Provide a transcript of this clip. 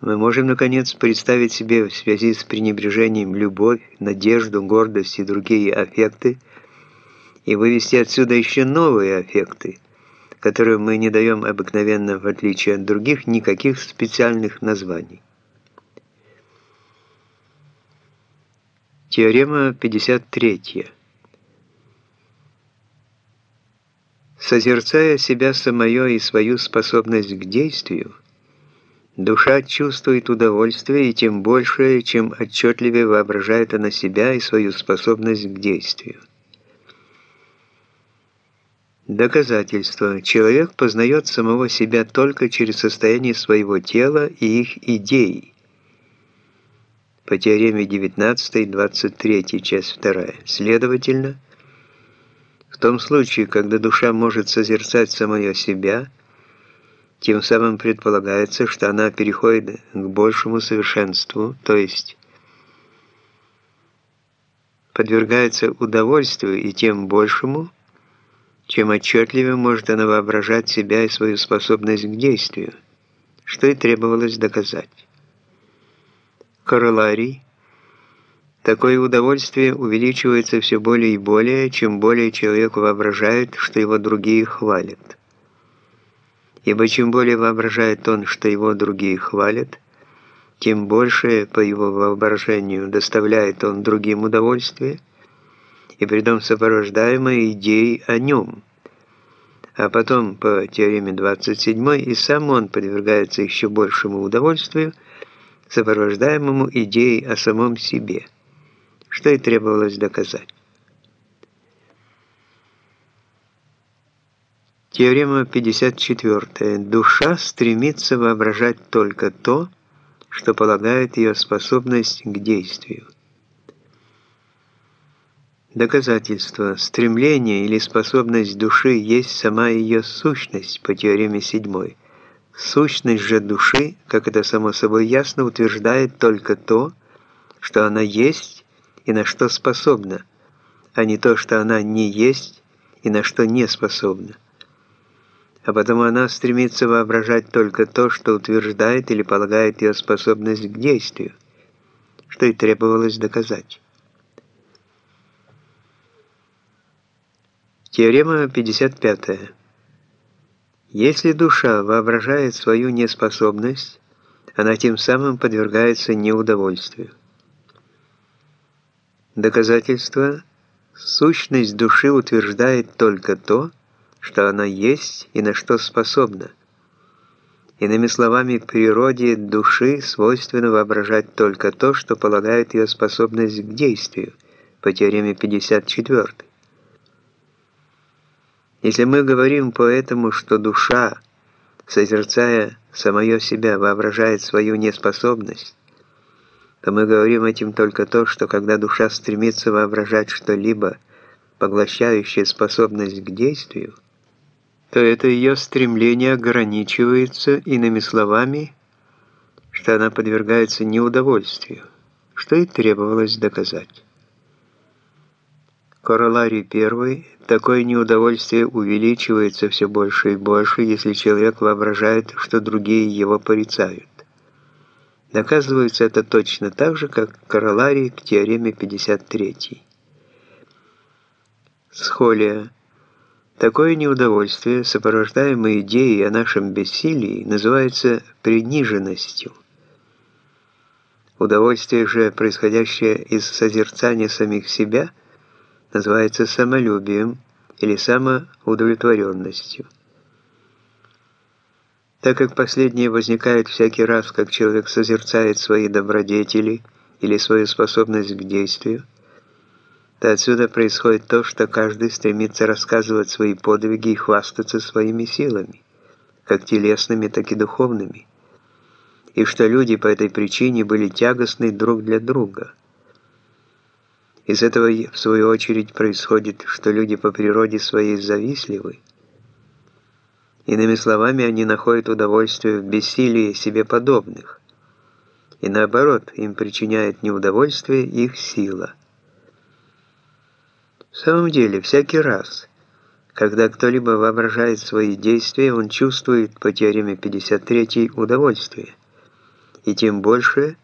Мы можем, наконец, представить себе в связи с пренебрежением любовь, надежду, гордость и другие аффекты и вывести отсюда еще новые аффекты, которым мы не даем обыкновенно, в отличие от других, никаких специальных названий. Теорема 53. Созерцая себя самое и свою способность к действию, душа чувствует удовольствие и тем больше, чем отчетливее воображает она себя и свою способность к действию. Доказательство. Человек познает самого себя только через состояние своего тела и их идей. По теореме 19, 23, часть 2. Следовательно, в том случае, когда душа может созерцать самое себя, тем самым предполагается, что она переходит к большему совершенству, то есть подвергается удовольствию и тем большему, чем отчетливее может она воображать себя и свою способность к действию, что и требовалось доказать. Короларий. Такое удовольствие увеличивается все более и более, чем более человек воображает, что его другие хвалят. Ибо чем более воображает он, что его другие хвалят, тем больше, по его воображению, доставляет он другим удовольствие – и притом сопровождаемой идеей о нем. А потом, по теореме 27, и сам он подвергается еще большему удовольствию, сопровождаемому идеей о самом себе, что и требовалось доказать. Теорема 54. Душа стремится воображать только то, что полагает ее способность к действию. Доказательство. Стремление или способность души есть сама ее сущность по теореме 7. Сущность же души, как это само собой ясно, утверждает только то, что она есть и на что способна, а не то, что она не есть и на что не способна. А потому она стремится воображать только то, что утверждает или полагает ее способность к действию, что и требовалось доказать. Теорема 55. Если душа воображает свою неспособность, она тем самым подвергается неудовольствию. Доказательство. Сущность души утверждает только то, что она есть и на что способна. Иными словами, природе души свойственно воображать только то, что полагает ее способность к действию, по теореме 54. Если мы говорим поэтому, что душа, созерцая самое себя, воображает свою неспособность, то мы говорим этим только то, что когда душа стремится воображать что-либо, поглощающее способность к действию, то это ее стремление ограничивается, иными словами, что она подвергается неудовольствию, что и требовалось доказать. Короларий первый. Такое неудовольствие увеличивается все больше и больше, если человек воображает, что другие его порицают. Доказывается это точно так же, как короларий к теореме 53. Схолия. Такое неудовольствие, сопровождаемое идеей о нашем бессилии, называется приниженностью. Удовольствие же, происходящее из созерцания самих себя – называется самолюбием или самоудовлетворенностью. Так как последнее возникает всякий раз, как человек созерцает свои добродетели или свою способность к действию, то отсюда происходит то, что каждый стремится рассказывать свои подвиги и хвастаться своими силами, как телесными, так и духовными, и что люди по этой причине были тягостны друг для друга – из этого, в свою очередь, происходит, что люди по природе своей завистливы. Иными словами, они находят удовольствие в бессилии себе подобных. И наоборот, им причиняет неудовольствие их сила. В самом деле, всякий раз, когда кто-либо воображает свои действия, он чувствует по теореме 53 удовольствие. и тем больше